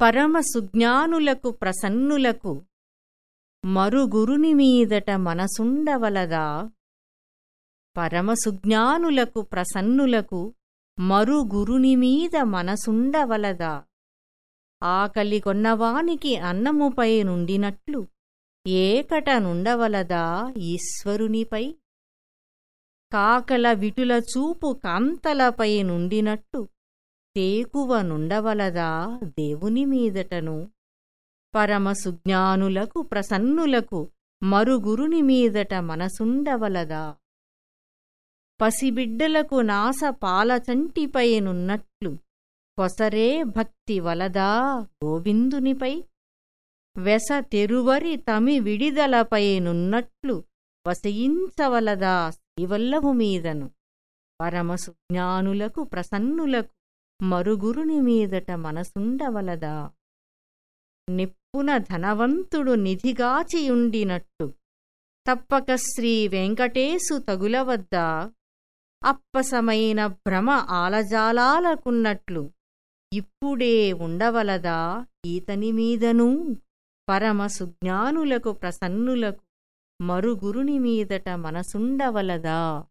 పరమ సుజ్ఞానులకు ప్రసన్నులకు మరుగురుని మీదట మనసుండవలదా పరమ సుజ్ఞానులకు ప్రసన్నులకు మరుగురుని మీద మనసుండవలదా ఆకలి కొన్నవానికి అన్నముపై నుండినట్లు ఏకట నుండవలదా ఈశ్వరునిపై? కాకల విటుల చూపు కాంతలపై నుండినట్టు తేకువ నుండవలదా దేవుని మీదటను? పరమసుజ్ఞానులకు ప్రసన్నులకు మరుగురుని మీదట మనసుండవలదా? పసిబిడ్డలకు నాస పాలచంటిపైనున్నట్లు కొసరే భక్తి వలదా గోవిందునిపై? వెస తెరువరి తమి విడిదలపైనున్నట్లు వసయించవలదా శ్రీవల్లభు మీదను పరమసుజ్ఞానులకు ప్రసన్నులకు మరుగురుని మీదట మనసుండవలదా? నిప్పున ధనవంతుడు నిధిగాచియుండినట్టు. తప్పక శ్రీ వెంకటేశు తగులవద్దా అప్పసమైన భ్రమ ఆలజాలాలకున్నట్లు. ఇప్పుడే ఉండవలదా ఈతని మీదనూ? పరమ సుజ్ఞానులకు ప్రసన్నులకు మరుగురుని మీదట మనసుండవలదా?